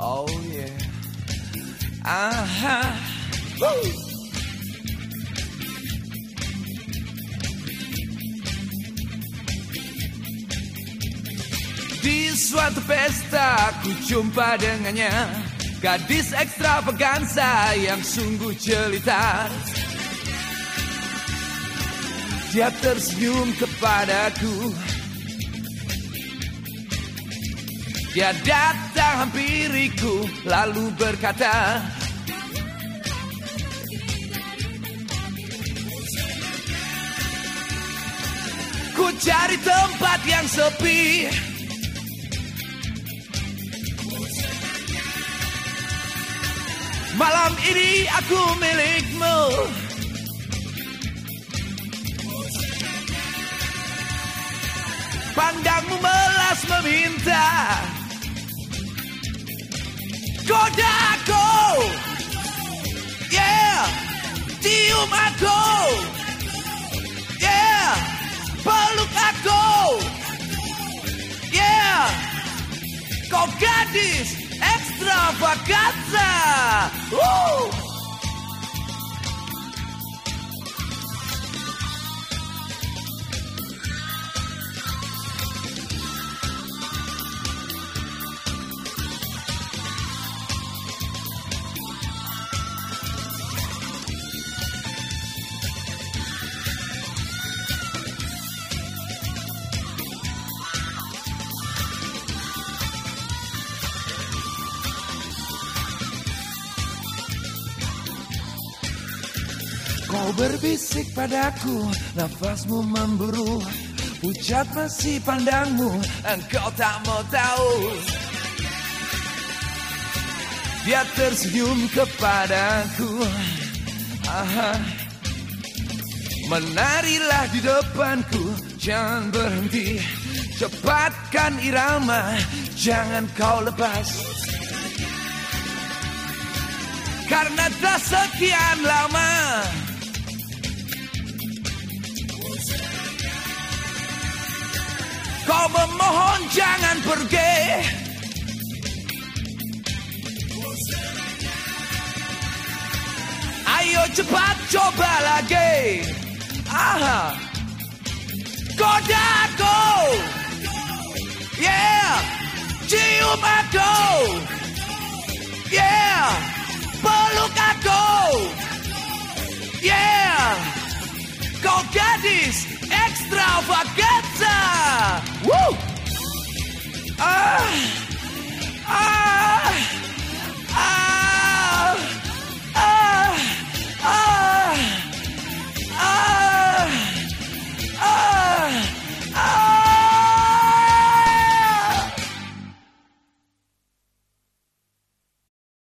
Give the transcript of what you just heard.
Oh. Woo. Di suatu pesta ku jumpa dengannya Gadis ekstravaganza yang sungguh jelita Dia tersenyum kepadaku Dia datang hampiriku lalu berkata Ku cari tempat yang sepi. Malam ini aku milikmu. Pandangmu melas meminta Godaku Yeah. Cium aku Yeah. Peluk aku Yeah. Kau gadis extravaganza Woo! Kau berbisik padaku, nafasmu memburu Pucat masih pandangmu, engkau tak mau tahu. Dia tersenyum kepadaku. Aha. Menarilah di depanku, jangan berhenti. Cepatkan irama, jangan kau lepas. Karena telah sekian lama memohon jangan pergi. Ayo cepat coba lagi. Aha. Godaku. Yeah. Cium aku. Yeah. Peluk aku. Yeah. Kau gadis